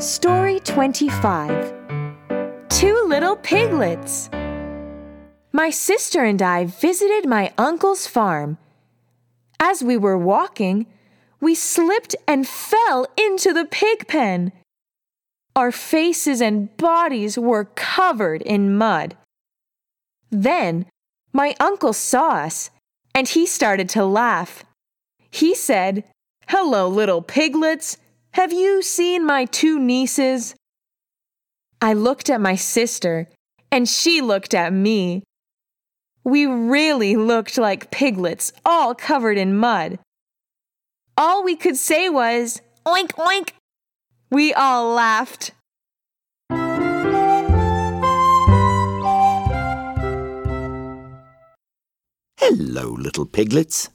Story 25 Two Little Piglets. My sister and I visited my uncle's farm. As we were walking, we slipped and fell into the pig pen. Our faces and bodies were covered in mud. Then my uncle saw us and he started to laugh. He said, Hello, little piglets. Have you seen my two nieces? I looked at my sister, and she looked at me. We really looked like piglets, all covered in mud. All we could say was, oink, oink. We all laughed. Hello, little piglets.